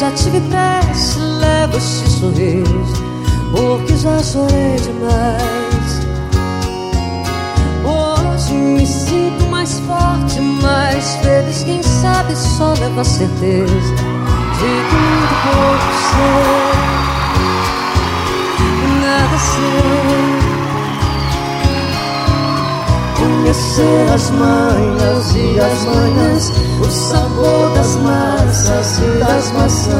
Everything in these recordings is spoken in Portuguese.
já tive pressa, levo este sorriso, porque já chorei demais. Hoje me sinto mais forte, mais feliz. Quem sabe só leva a certeza de que muito pouco sei, nada sei. Conhecer as manhas e as manhãs, o sabor das massas e das maçãs.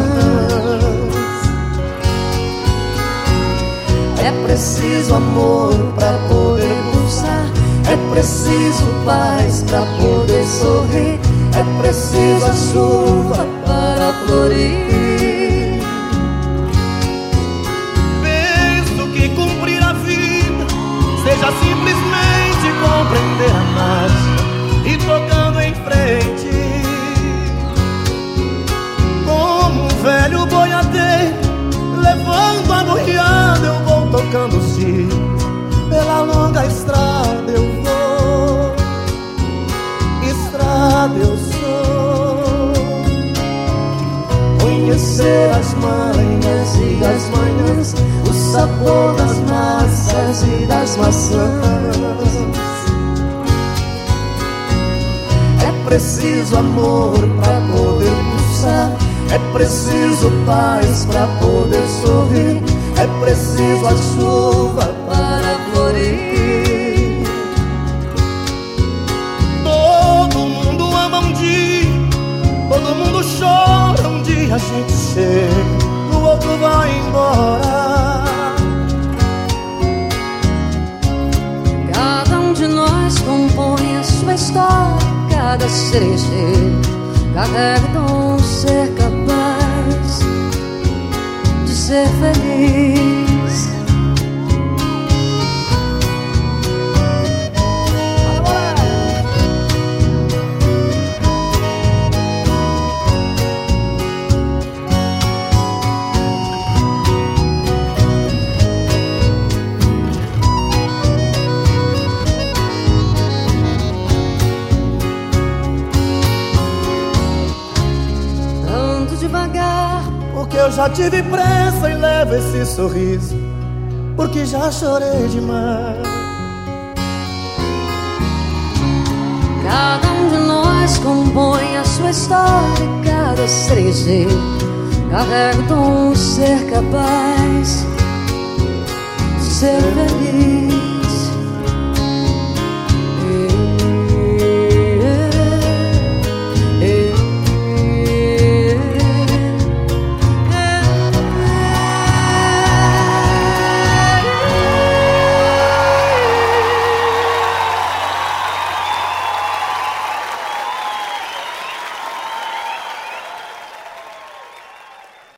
É preciso amor para poder pulsar, é preciso paz para poder sorrir, é preciso a chuva para florir. Penso que cumprir a vida seja simplesmente pela longa estrada eu vou. Estrada eu sou. Conhecer as manhas e as manhãs, o sabor das massas e das maçãs. É preciso amor para poder pulsar. É preciso paz para poder sorrir. É preciso a chuva para florir. Todo mundo ama um dia, todo mundo chora um dia. A gente chega, o outro vai embora. Cada um de nós compõe a sua história. Cada cerejeiro carrega dom ser capaz de ser feliz. Porque eu já tive pressa e levo esse sorriso. Porque já chorei demais. cada um de nós compõe a sua história. Cada cerejeiro carrega o dom ser capaz de ser feliz.